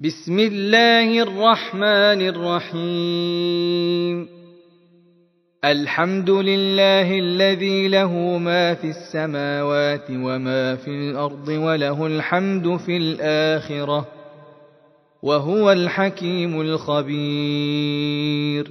بسم الله الرحمن الرحيم. الحمد لله الذي له ما في السماوات وما في الأرض وله الحمد في الآخرة وهو الحكيم الخبير.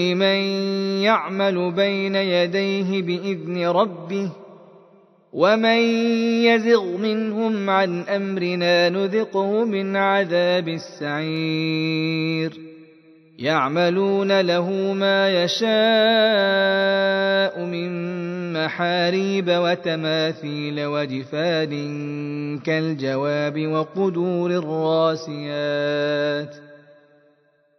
لمن مَن يَعْمَلُ بَيْنَ يَدَيْهِ بِإِذْنِ رَبِّهِ وَمَن يَزِغْ مِنْهُمْ عَن أَمْرِنَا نُذِقْهُ مِنْ عَذَابِ السَّعِيرِ يَعْمَلُونَ لَهُ مَا يَشَاءُ مِن مَّحَارِيبَ وَتَمَاثِيلَ وَجِفَانٍ كَالْجَوَابِ وَقُدُورٍ الراسيات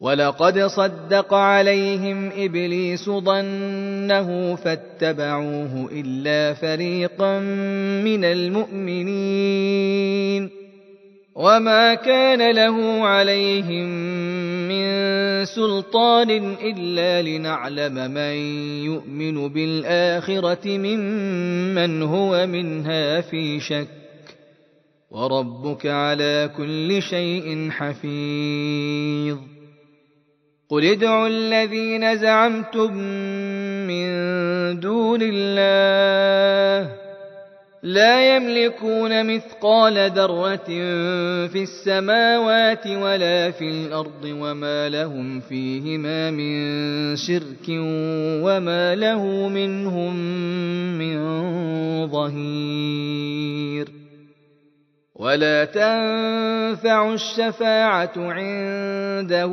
وَلَقَدْ صَدَّقَ عَلَيْهِمْ إِبْلِيسُ ظَنَّهُ فَاتَّبَعُوهُ إِلَّا فَرِيقًا مِنَ الْمُؤْمِنِينَ وَمَا كَانَ لَهُ عَلَيْهِمْ مِنْ سُلْطَانٍ إِلَّا لِنَعْلَمَ مَنْ يُؤْمِنُ بِالْآخِرَةِ مِمَّنْ هُوَ مِنْهَا فِي شَكٍّ وَرَبُّكَ عَلَى كُلِّ شَيْءٍ حَفِيظٌ قل ادعوا الذين زعمتم من دون الله لا يملكون مثقال ذرة في السماوات ولا في الأرض وما لهم فيهما من شرك وما له منهم من ظهير ولا تنفع الشفاعة عنده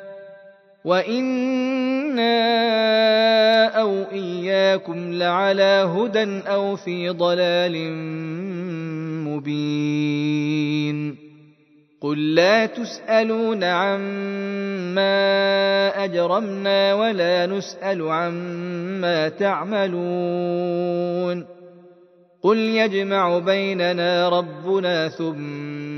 وَإِنَّا أَوْ إِيَّاكُمْ لَعَلَى هُدًى أَوْ فِي ضَلَالٍ مُبِينٍ قُل لَّا تُسْأَلُونَ عَمَّا أَجْرَمْنَا وَلَا نُسْأَلُ عَمَّا تَعْمَلُونَ قُلْ يَجْمَعُ بَيْنَنَا رَبُّنَا ثُمَّ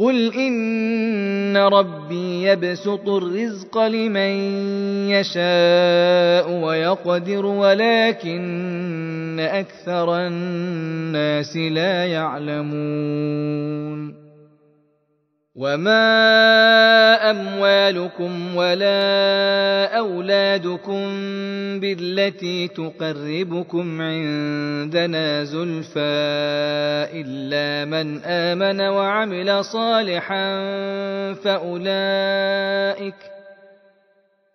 قل ان ربي يبسط الرزق لمن يشاء ويقدر ولكن أكثر الناس لا يعلمون وما أموالكم ولا أولادكم بالتي تقربكم عندنا زلفى إلا من آمن وعمل صالحا فأولئك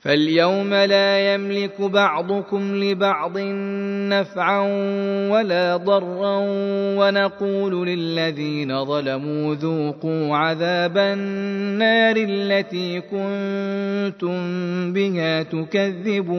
فاليوم لا يملك بعضكم لبعض نفعا ولا ضرا ونقول للذين ظلموا ذوقوا عذاب النار التي كنتم بها تكذبون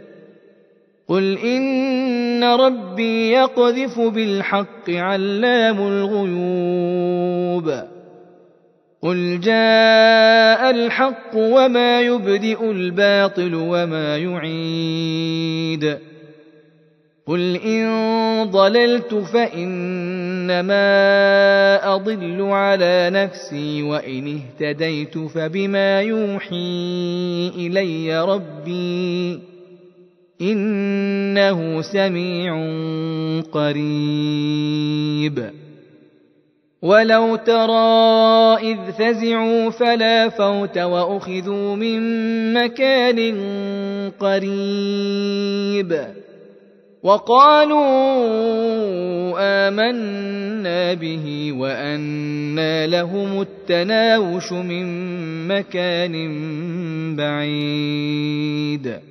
قل إن ربي يقذف بالحق علام الغيوب. قل جاء الحق وما يبدئ الباطل وما يعيد. قل إن ضللت فإنما أضل على نفسي وإن اهتديت فبما يوحي إلي ربي. إنه سميع قريب. ولو ترى إذ فزعوا فلا فوت وأخذوا من مكان قريب. وقالوا آمنا به وأنا لهم التناوش من مكان بعيد.